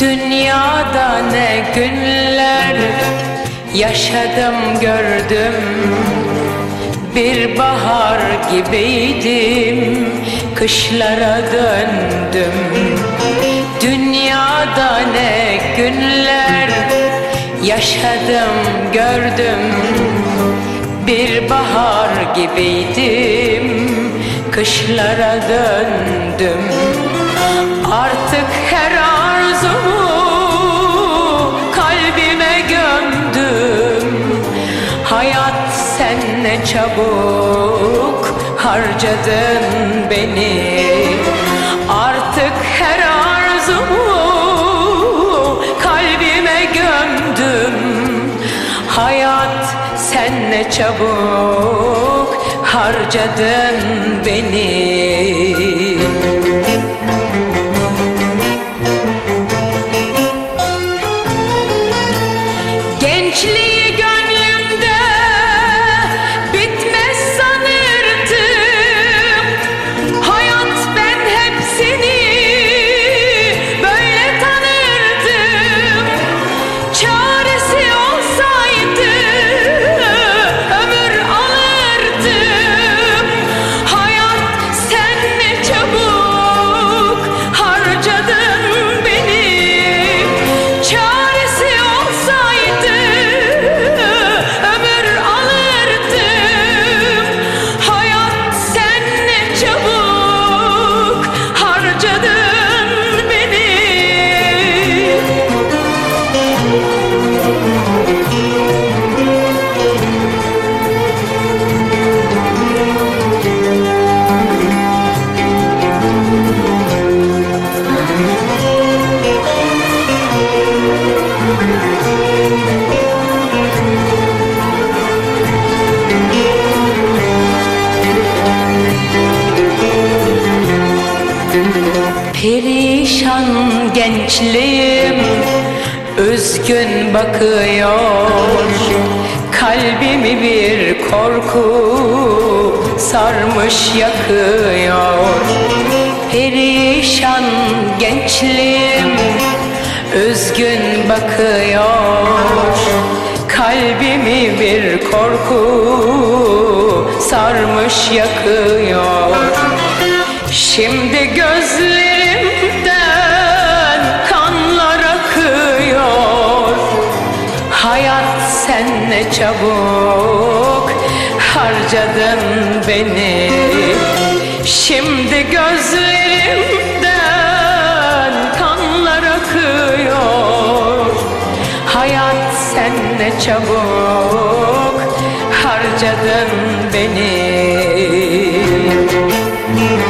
Dünyada ne günler yaşadım gördüm. Bir bahar gibiydim kışlara döndüm. Dünyada ne günler yaşadım gördüm. Bir bahar gibiydim. Kışlara döndüm. Artık her arzumu kalbime gömdüm. Hayat sen ne çabuk harcadın beni. Artık her arzumu çabuk harcadın beni Perişan gençliğim üzgün bakıyor. Kalbimi bir korku sarmış yakıyor. Perişan gençliğim üzgün bakıyor. Kalbimi bir korku sarmış yakıyor. Şimdi gözlerimden Hayat sen ne çabuk harcadın beni. Şimdi gözlerimden kanlar akıyor. Hayat sen ne çabuk harcadın beni. Müzik